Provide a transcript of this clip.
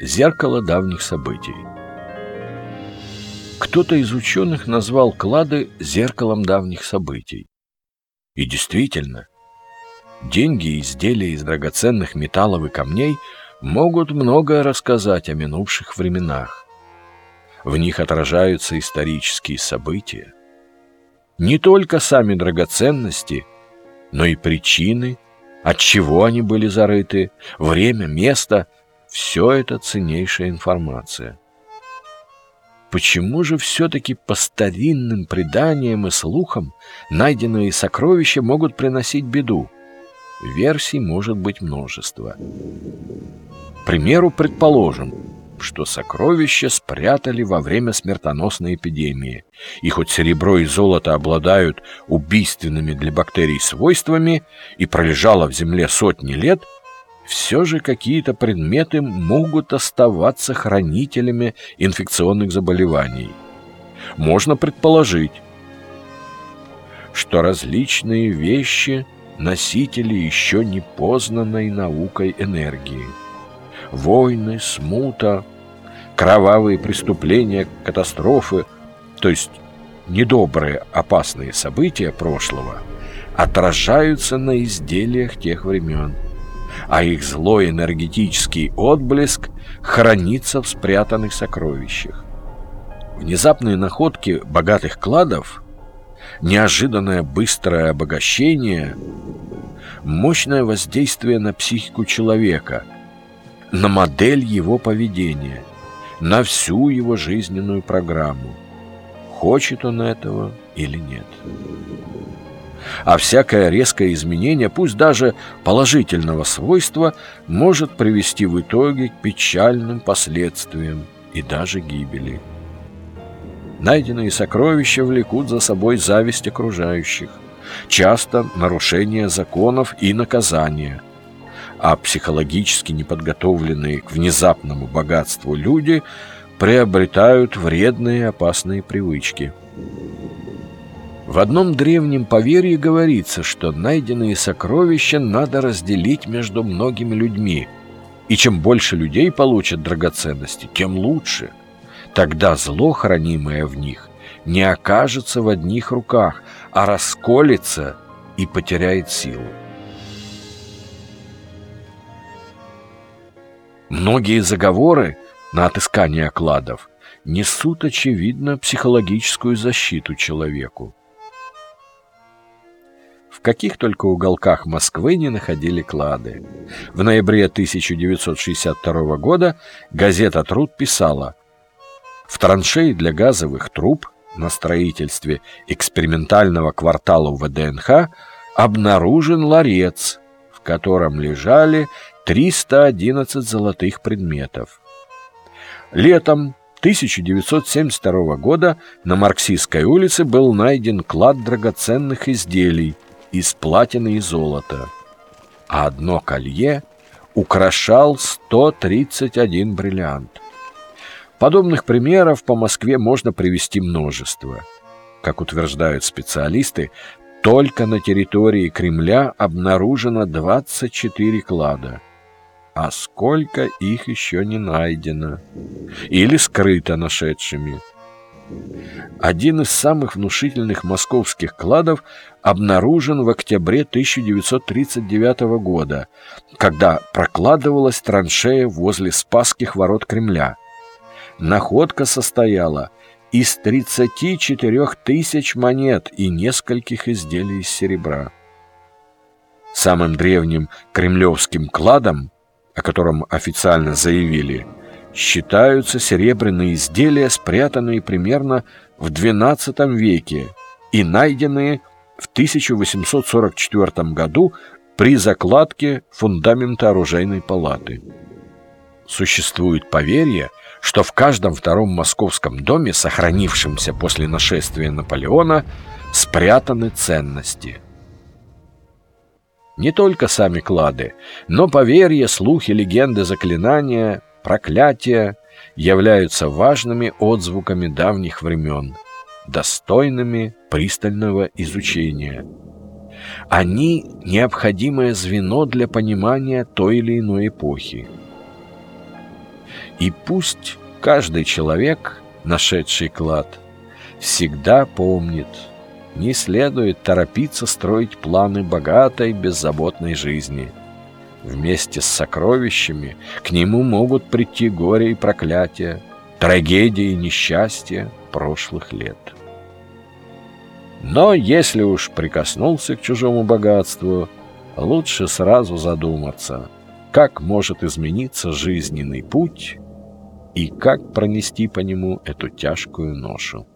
Зеркало давних событий. Кто-то из ученых назвал клады зеркалом давних событий. И действительно, деньги и изделия из драгоценных металлов и камней могут многое рассказать о минувших временах. В них отражаются исторические события. Не только сами драгоценности, но и причины, от чего они были зарыты, время, место – все это ценнейшая информация. Почему же все-таки по старинным преданиям и слухам найденные сокровища могут приносить беду? Версий может быть множество. К примеру, предположим, что сокровища спрятали во время смертоносной эпидемии, и хоть серебро и золото обладают убийственными для бактерий свойствами и пролежало в земле сотни лет – все же какие-то предметы могут оставаться хранителями инфекционных заболеваний. Можно предположить, что различные вещи – носители еще не познанной наукой энергии. Войны, смута, кровавые преступления, катастрофы, то есть недобрые, опасные события прошлого, отражаются на изделиях тех времен – а их злой энергетический отблеск хранится в спрятанных сокровищах. Внезапные находки богатых кладов, неожиданное быстрое обогащение, мощное воздействие на психику человека, на модель его поведения, на всю его жизненную программу. Хочет он этого или нет а всякое резкое изменение, пусть даже положительного свойства, может привести в итоге к печальным последствиям и даже гибели. Найденные сокровища влекут за собой зависть окружающих, часто нарушение законов и наказания, а психологически неподготовленные к внезапному богатству люди приобретают вредные опасные привычки – в одном древнем поверье говорится, что найденные сокровища надо разделить между многими людьми, и чем больше людей получат драгоценности, тем лучше. Тогда зло, хранимое в них, не окажется в одних руках, а расколется и потеряет силу. Многие заговоры на отыскание кладов несут, очевидно, психологическую защиту человеку каких только уголках Москвы не находили клады. В ноябре 1962 года газета «Труд» писала «В траншеи для газовых труб на строительстве экспериментального квартала ВДНХ обнаружен ларец, в котором лежали 311 золотых предметов. Летом 1972 года на Марксистской улице был найден клад драгоценных изделий, из платины и золота, а одно колье украшал 131 бриллиант. Подобных примеров по Москве можно привести множество. Как утверждают специалисты, только на территории Кремля обнаружено 24 клада. А сколько их еще не найдено или скрыто нашедшими – один из самых внушительных московских кладов обнаружен в октябре 1939 года, когда прокладывалась траншея возле Спасских ворот Кремля. Находка состояла из 34 тысяч монет и нескольких изделий из серебра. Самым древним кремлевским кладом, о котором официально заявили – считаются серебряные изделия, спрятанные примерно в XII веке и найденные в 1844 году при закладке фундамента оружейной палаты. Существует поверье, что в каждом втором московском доме, сохранившемся после нашествия Наполеона, спрятаны ценности. Не только сами клады, но поверья, слухи, легенды, заклинания – проклятия являются важными отзвуками давних времен, достойными пристального изучения. Они – необходимое звено для понимания той или иной эпохи. И пусть каждый человек, нашедший клад, всегда помнит, не следует торопиться строить планы богатой, беззаботной жизни. Вместе с сокровищами к нему могут прийти горе и проклятия, трагедии и несчастья прошлых лет. Но если уж прикоснулся к чужому богатству, лучше сразу задуматься, как может измениться жизненный путь и как пронести по нему эту тяжкую ношу.